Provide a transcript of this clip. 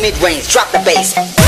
mid-range, drop the bass.